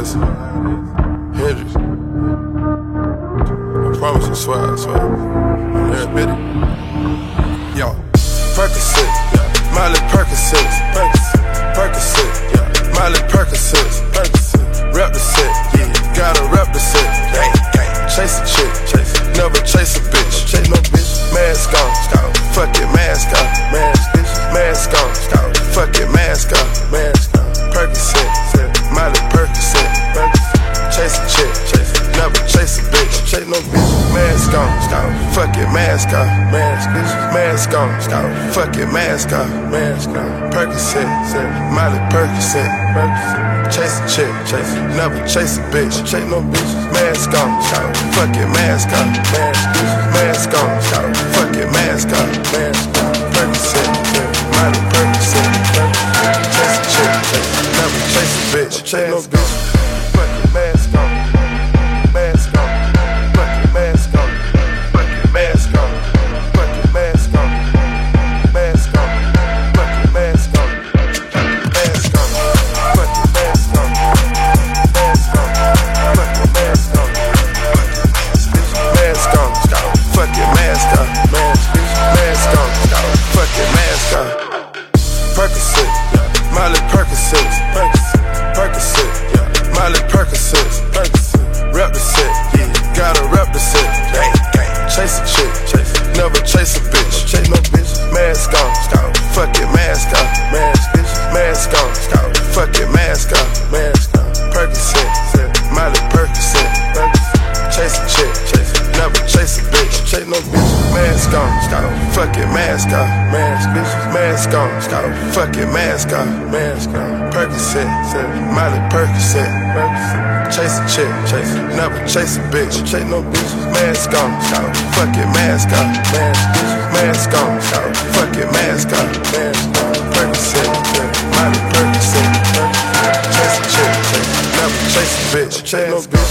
this. Hendrix. I promise you, swear, I swear. Every bit Mask on, scout, fuck it, mask on, mask, bitch, mask on, scout, fuck it, mask on, mask on. Percocet, Miley Percocet, chase a chick, chase, never chase a bitch, chase no bitch. Mask on, scout, fuck it, mask on, mask, bitch, mask on, scout, fuck it, mask on, mask on. Percocet, Percocet, Percocet, chase a chick, chase, never chase a bitch, chase no bitch. Miley scout, fuck it, mask on, mask, bitch, mask on, scout, fuck it, mask on, mask on. Percocet, Miley Percocet, chase a chick, chase, never chase a bitch, chase no bitch. Mask on, scout, fuck it, mask on, mask, bitch, mask on, scout, fuck it, mask on, mask on. Percocet, Miley Percocet, chase a chick, chase, never chase a bitch, chase no bitch.